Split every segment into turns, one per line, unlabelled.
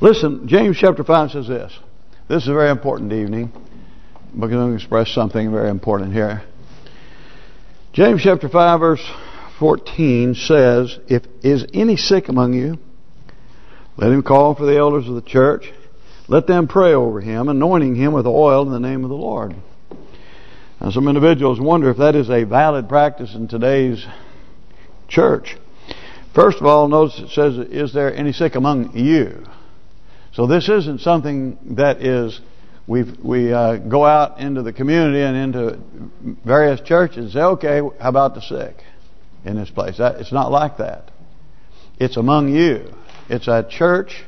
Listen, James chapter 5 says this. This is a very important evening. We're going to express something very important here. James chapter 5 verse 14 says, If is any sick among you, let him call for the elders of the church. Let them pray over him, anointing him with oil in the name of the Lord. Now some individuals wonder if that is a valid practice in today's church. First of all, notice it says, is there any sick among you? So this isn't something that is we we uh, go out into the community and into various churches and say, okay, how about the sick in this place? That, it's not like that. It's among you. It's a church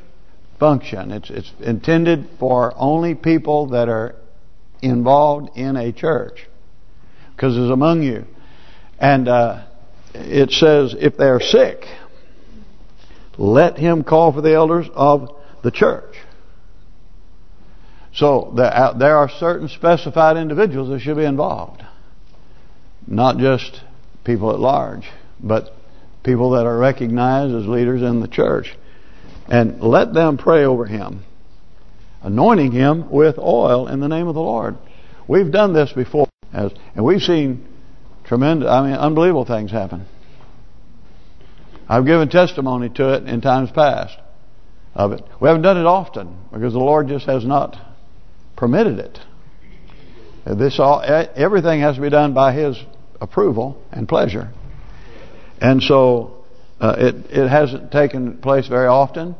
function. It's it's intended for only people that are involved in a church because it's among you. And uh, it says, if they're sick, let him call for the elders of the church. So there, uh, there are certain specified individuals that should be involved. Not just people at large, but people that are recognized as leaders in the church. And let them pray over him, anointing him with oil in the name of the Lord. We've done this before, as, and we've seen tremendous, I mean, unbelievable things happen. I've given testimony to it in times past of it. We haven't done it often because the Lord just has not permitted it. This all everything has to be done by His approval and pleasure, and so uh, it it hasn't taken place very often.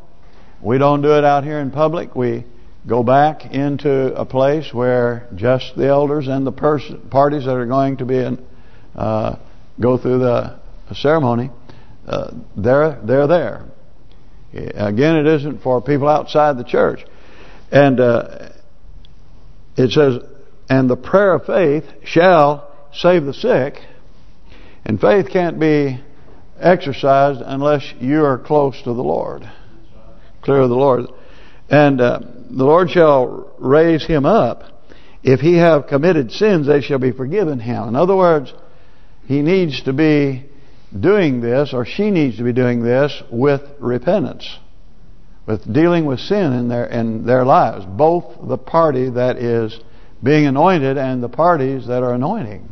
We don't do it out here in public. We go back into a place where just the elders and the parties that are going to be in, uh, go through the ceremony, uh, they're they're there. Again, it isn't for people outside the church. And uh, it says, and the prayer of faith shall save the sick. And faith can't be exercised unless you are close to the Lord. Clear of the Lord. And uh, the Lord shall raise him up. If he have committed sins, they shall be forgiven him. In other words, he needs to be doing this, or she needs to be doing this with repentance, with dealing with sin in their in their lives. Both the party that is being anointed and the parties that are anointing.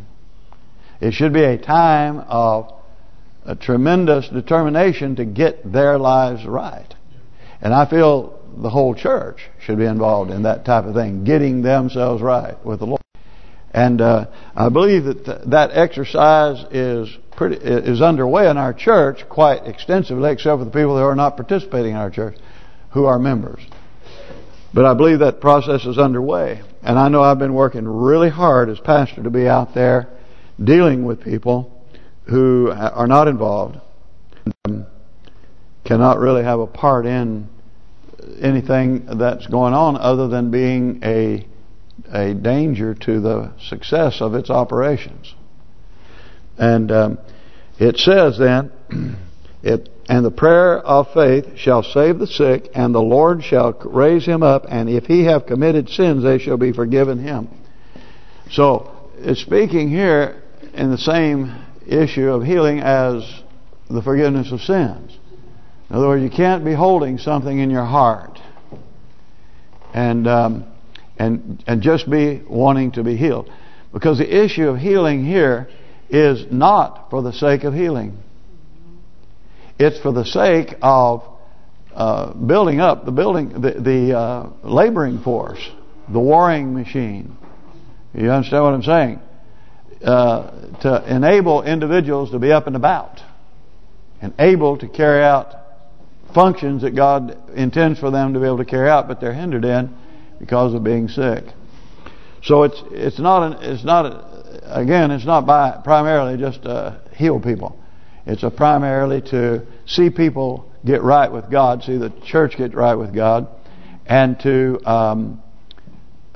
It should be a time of a tremendous determination to get their lives right. And I feel the whole church should be involved in that type of thing, getting themselves right with the Lord. And uh, I believe that th that exercise is pretty is underway in our church quite extensively, except for the people who are not participating in our church, who are members. But I believe that process is underway. And I know I've been working really hard as pastor to be out there dealing with people who are not involved, um, cannot really have a part in anything that's going on other than being a a danger to the success of its operations. And um, it says then, it and the prayer of faith shall save the sick, and the Lord shall raise him up, and if he have committed sins, they shall be forgiven him. So, it's speaking here in the same issue of healing as the forgiveness of sins. In other words, you can't be holding something in your heart and um, and and just be wanting to be healed. Because the issue of healing here is not for the sake of healing. It's for the sake of uh, building up the building, the, the uh, laboring force, the warring machine. You understand what I'm saying? Uh, to enable individuals to be up and about and able to carry out functions that God intends for them to be able to carry out, but they're hindered in because of being sick. So it's it's not an, it's not a, again it's not by primarily just to heal people. It's a primarily to see people get right with God, see the church get right with God, and to um,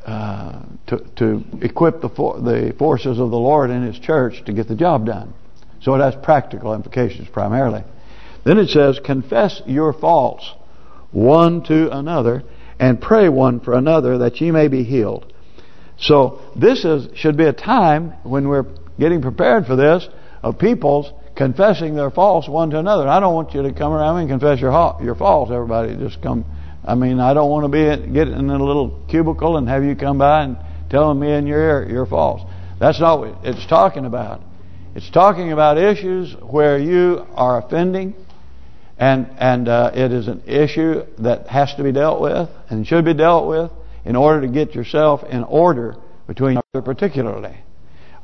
uh, to to equip the for, the forces of the Lord in His church to get the job done. So it has practical implications primarily. Then it says, confess your faults one to another and pray one for another that ye may be healed. So this is should be a time when we're getting prepared for this of people's confessing their faults one to another. I don't want you to come around and confess your your faults. Everybody just come I mean, I don't want to be get in a little cubicle and have you come by and telling me in your ear you're false. That's not what it's talking about. It's talking about issues where you are offending, and and uh, it is an issue that has to be dealt with and should be dealt with in order to get yourself in order between particularly,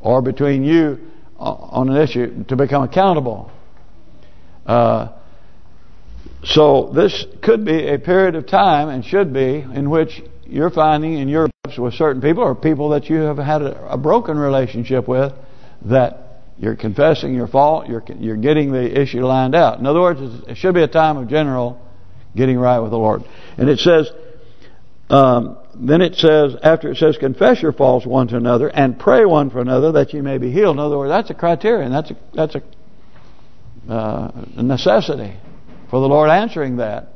or between you on an issue to become accountable. Uh, so this could be a period of time, and should be, in which you're finding in your with certain people, or people that you have had a, a broken relationship with, that you're confessing your fault. You're you're getting the issue lined out. In other words, it should be a time of general getting right with the Lord. And it says, um, then it says, after it says, confess your faults one to another and pray one for another that you may be healed. In other words, that's a criterion. That's a that's a, uh, necessity for the Lord answering that.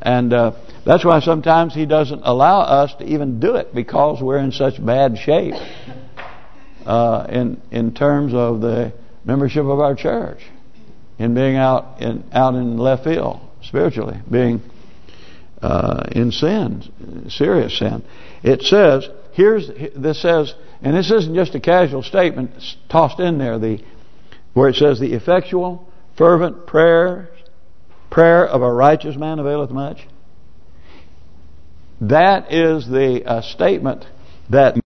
And uh, that's why sometimes He doesn't allow us to even do it because we're in such bad shape uh, in in terms of the membership of our church, in being out in out in left field spiritually, being uh, in sin, serious sin. It says here's this says, and this isn't just a casual statement tossed in there. The where it says the effectual, fervent prayer prayer of a righteous man availeth much. That is the uh, statement that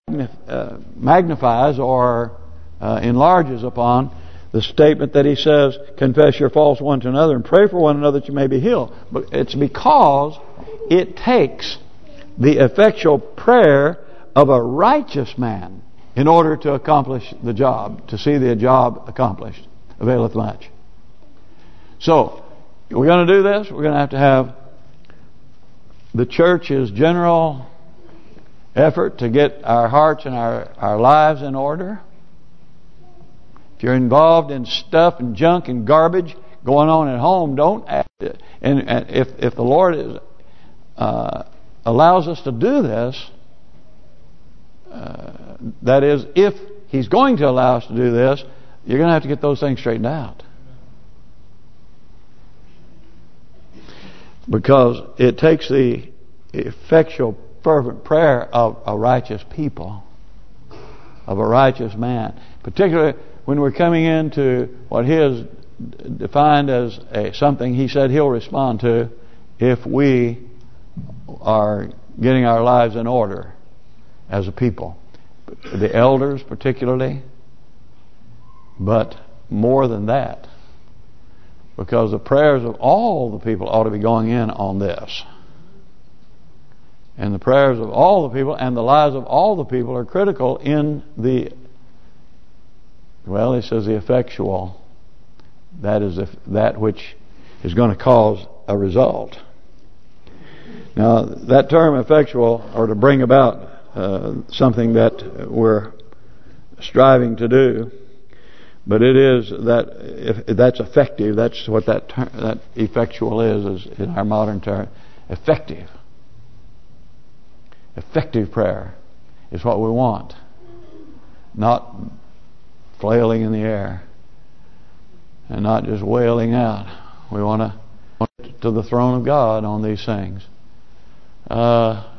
magnifies or uh, enlarges upon the statement that he says, confess your faults one to another and pray for one another that you may be healed. But it's because it takes the effectual prayer of a righteous man in order to accomplish the job, to see the job accomplished, availeth much. So, we're going to do this, we're going to have to have the church's general effort to get our hearts and our, our lives in order. If you're involved in stuff and junk and garbage going on at home, don't act it. And, and if if the Lord is uh, allows us to do this, uh, that is, if He's going to allow us to do this, you're going to have to get those things straightened out. Because it takes the effectual fervent prayer of a righteous people, of a righteous man. Particularly when we're coming into what he has defined as a something he said he'll respond to if we are getting our lives in order as a people. The elders particularly, but more than that. Because the prayers of all the people ought to be going in on this. And the prayers of all the people and the lives of all the people are critical in the, well, he says the effectual. That is if, that which is going to cause a result. Now, that term effectual, or to bring about uh, something that we're striving to do, but it is that if that's effective, that's what that term, that effectual is, is in our modern term, effective. Effective prayer is what we want. Not flailing in the air. And not just wailing out. We want to to the throne of God on these things. Uh,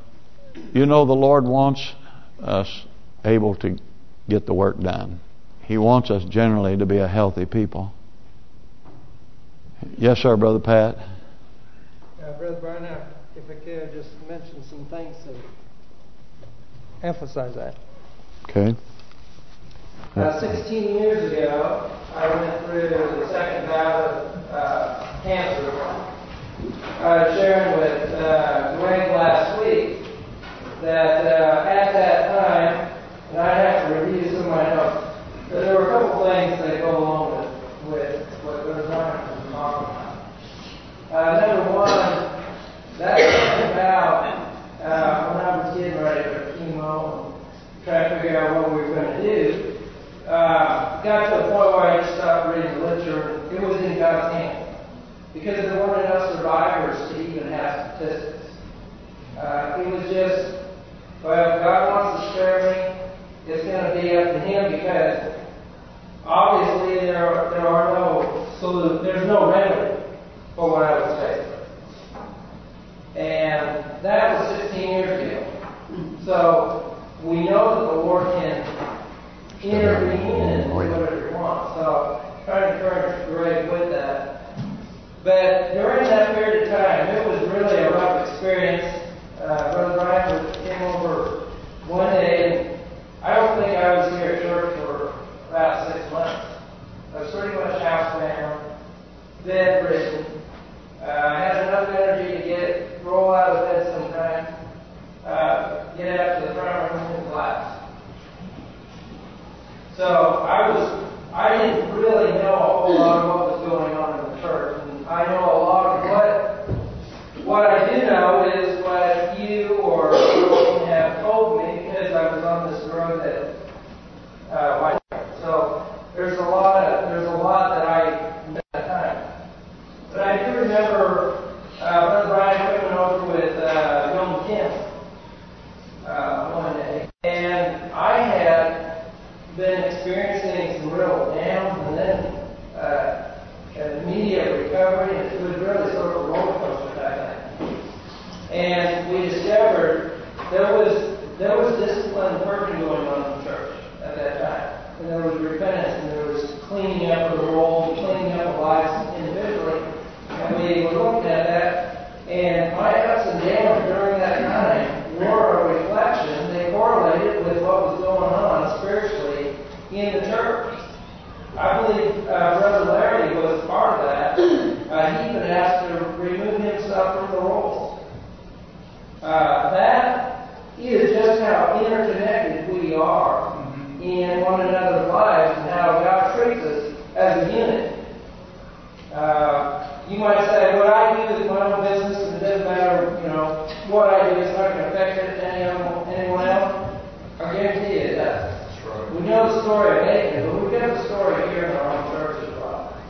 you know the Lord wants us able to get the work done. He wants us generally to be a healthy people. Yes, sir, Brother Pat.
Uh, Brother Brian, if I could just mention some things to emphasize that.
Okay.
About 16 years ago, I went through the second bout of uh, cancer. I was sharing with uh, Greg last week that uh, at that time, and I have to review some of my notes, but there were a couple things that go along with, with what Brother Ryan was talking about. Uh, number one, that about uh, when I was getting ready for chemo and trying to figure out what we were going to do, uh, got to a point where I just stopped reading the literature. It was in God's hands. Because there weren't enough survivors to even have statistics. Uh, it was just, well, God wants to spare me. It's going to be up to Him because obviously there are, there are no solution, there's no remedy for what I was facing. And And that was 16 years ago. So we know that the Lord can intervene and do whatever He wants. So try to encourage Greg with that. But during that period of time, it was really a rough experience. Uh, Brother Brian came over one day, and I don't think I was here at church for about six months. I was pretty much housebound, bedridden. Uh, I had enough energy to get roll out of bed sometimes, uh, get out to the front room and collapse. So I was, I didn't really know a whole lot of what was going on in the church, and I know a lot of what. What I do know is what you or you have told me because I was on this road that uh, White. So there's a lot of there's a lot that I missed at that time. But I do remember uh, Brother Brian coming over with uh, Young Kim uh, one day, and I had been experiencing some real downs and then uh, an immediate recovery, and it was really sort of a roller coaster back then. And we discovered there was there was discipline working going on in the church at that time. And there was repentance and there was cleaning up the roll, cleaning up of lives individually. And we were looking at that. And my ups and downs during that time were a reflection. They correlated with what was going on spiritually in the church. I believe uh, Brother Larry was part of that. Uh, he even asked to remove himself from the rolls. Uh, that is just how interconnected we are in one another's lives and how God treats us as a unit. Uh, you might say, what I do is my own business and it doesn't matter, you know, what I do is not going to affect it any anyone else. I guarantee you it does. We know the story of Achan, but we get the story here in our own church as well.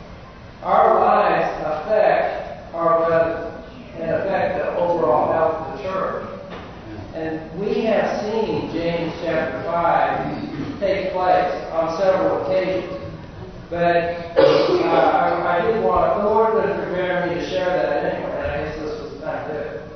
Our lives affect our brethren and affect the overall health of the church. And we have seen James chapter 5 take place on several occasions. But uh, I, I did want, the Lord would prepare me to share that anyway, and I guess this was the time to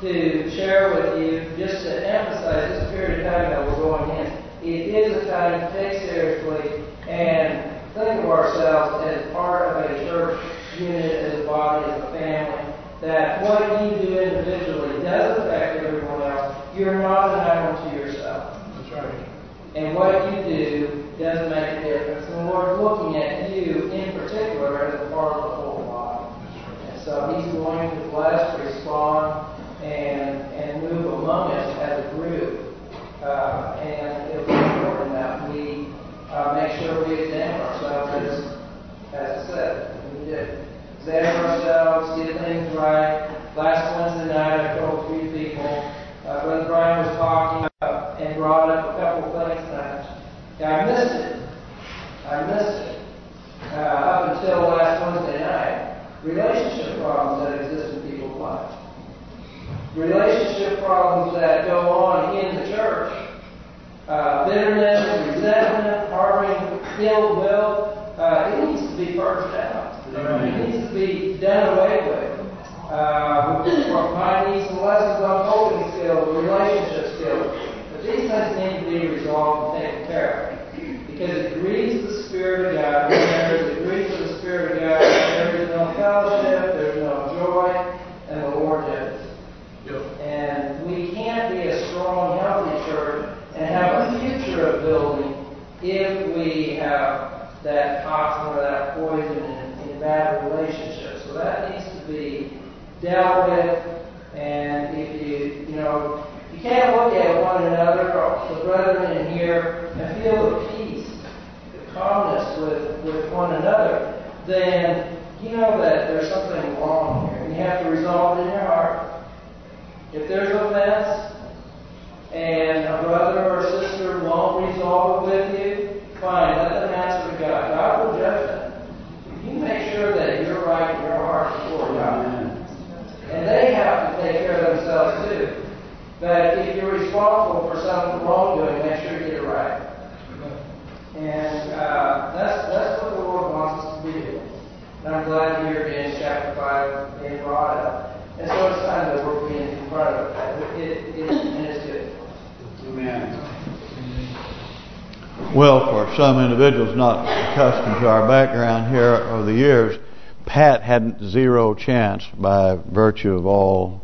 to share with you, just to emphasize this period of time that we're going in. It is a time to take seriously and think of ourselves as part of a church unit, as a body, as a family. That what you do individually does affect everyone else. You're not an island to yourself.
That's right.
And what you do does make a difference. And the Lord's looking at you in particular as a part of the whole body. And so He's going to bless, respond, and, and move among us as a group. Uh, and it's important that we uh, make sure we examine ourselves as, as I said, we do. Examine ourselves, get things right. Last Wednesday night, I told three people, uh, Brother Brian was talking uh, and brought up a couple of things, and I, yeah, I missed it. I missed it. Uh, up until last Wednesday night, relationship problems that exist in people's lives relationship problems that go on in the church. Uh, bitterness, resentment, harboring ill will, uh, it needs to be purged out. It needs to be done away with. Uh, we might need some lessons on coping skills, relationship skills. But these things need to be resolved and taken care of. Because it grieves the Spirit of God. When there is a grief of the Spirit of God, there is no fellowship, there's no joy, and the Lord judges. And we can't be a strong, healthy church and have a future of building if we have that toxin or that poison in, in bad relationship. So that needs to be dealt with. And if you, you know, you can't look at one another, the brethren in here, and feel the peace, the calmness with, with one another, then you know that there's something wrong here. And you have to resolve it in your heart. If there's offense and a brother or sister won't resolve it with you, fine, let them God. God will judge them. You make sure that you're right in your heart before God. And they have to take care of themselves too. But if you're responsible for some wrongdoing, make sure you get it right. And uh, that's that's what the Lord wants us to doing. And I'm glad hear James chapter 5 being brought up. And so it's time that we're being confronted. It, it, and it's good.
Amen.
Well, for some individuals not accustomed to our background here over the years, Pat had zero chance by virtue of all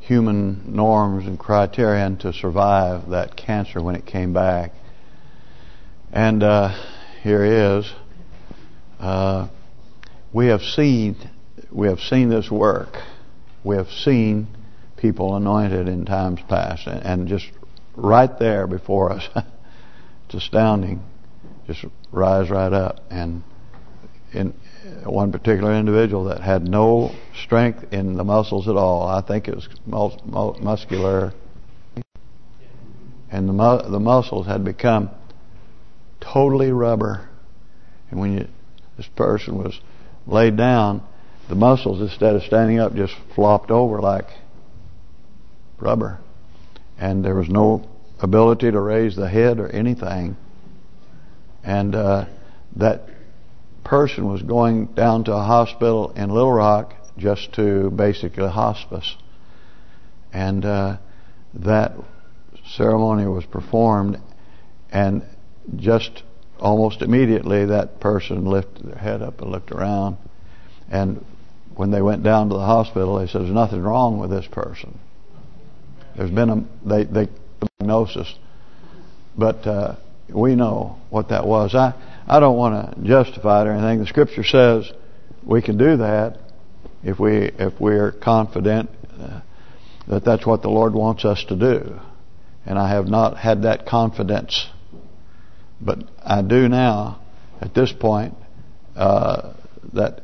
human norms and criterion to survive that cancer when it came back. And uh, here he is. Uh, we have seen we have seen this work. We have seen people anointed in times past, and, and just right there before us, it's astounding. Just rise right up, and in one particular individual that had no strength in the muscles at all. I think it was mus muscular, and the mu the muscles had become totally rubber. And when you this person was laid down, the muscles instead of standing up just flopped over like rubber, and there was no ability to raise the head or anything. And uh, that person was going down to a hospital in Little Rock just to basically hospice. And uh, that ceremony was performed and just almost immediately that person lifted their head up and looked around and when they went down to the hospital they said there's nothing wrong with this person there's been a they they diagnosis but uh, we know what that was I I don't want to justify it or anything. The Scripture says we can do that if we if we're confident uh, that that's what the Lord wants us to do. And I have not had that confidence, but I do now at this point uh, that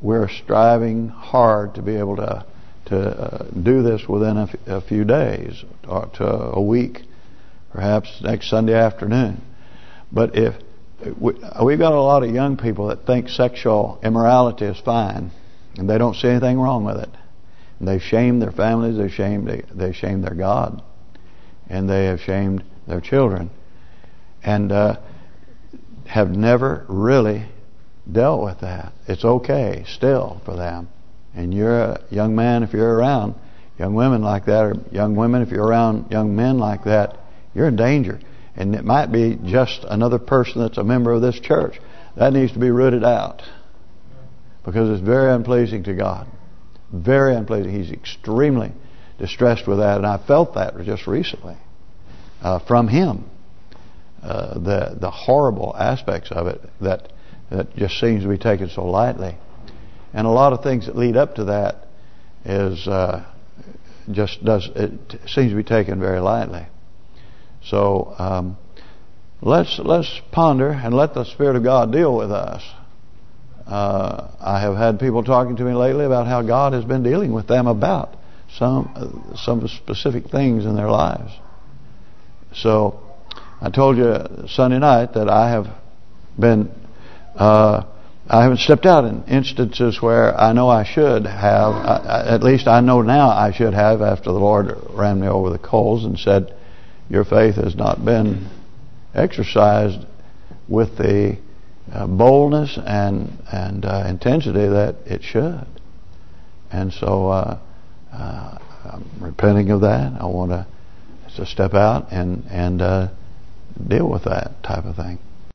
we're striving hard to be able to to uh, do this within a, few days or to a week, perhaps next Sunday afternoon. But if we've got a lot of young people that think sexual immorality is fine, and they don't see anything wrong with it. And they've shamed their families, they've shamed they shamed their God, and they have shamed their children, and uh, have never really dealt with that. It's okay still for them. And you're a young man if you're around young women like that, or young women if you're around young men like that, you're in danger. And it might be just another person that's a member of this church. That needs to be rooted out. Because it's very unpleasing to God. Very unpleasing. He's extremely distressed with that. And I felt that just recently uh, from him. Uh, the the horrible aspects of it that that just seems to be taken so lightly. And a lot of things that lead up to that is uh, just does it seems to be taken very lightly. So um, let's let's ponder and let the Spirit of God deal with us. Uh, I have had people talking to me lately about how God has been dealing with them about some some specific things in their lives. So I told you Sunday night that I have been uh, I haven't stepped out in instances where I know I should have. I, at least I know now I should have after the Lord ran me over the coals and said your faith has not been exercised with the uh, boldness and and uh, intensity that it should. And so uh, uh I'm repenting of that. I want to to step out and and uh, deal with that type of thing.